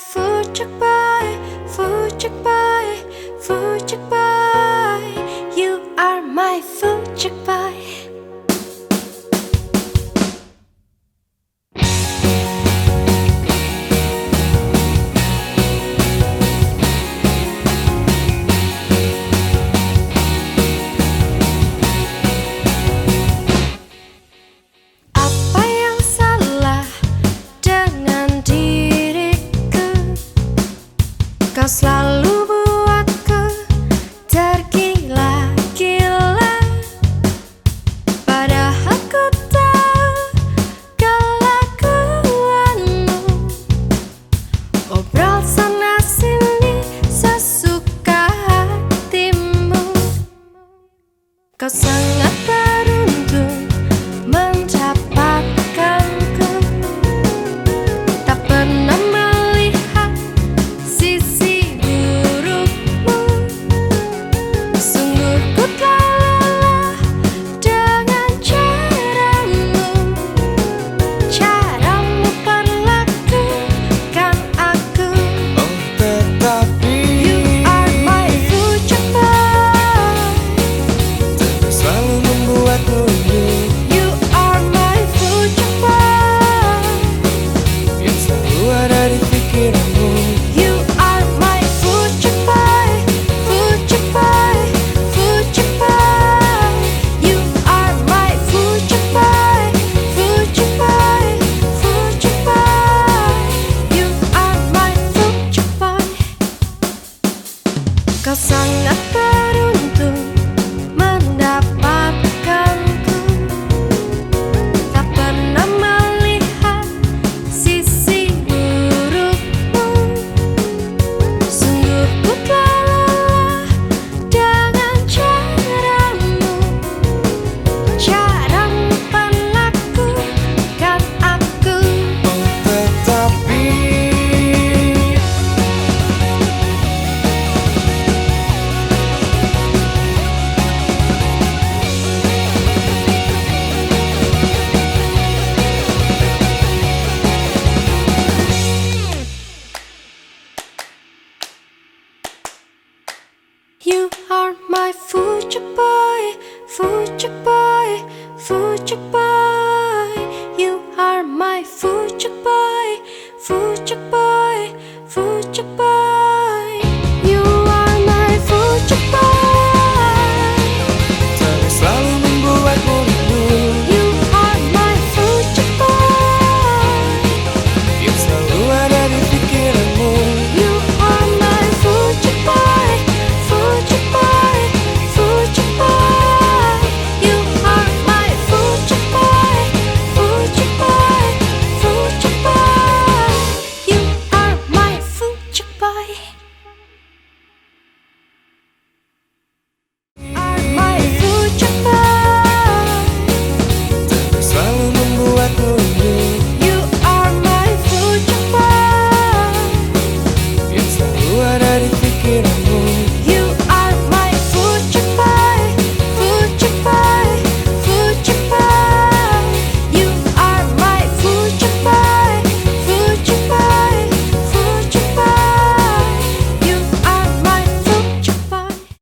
Fujik boy, Fujik boy, boy. You are my Fujik boy. Kau sangat 重なった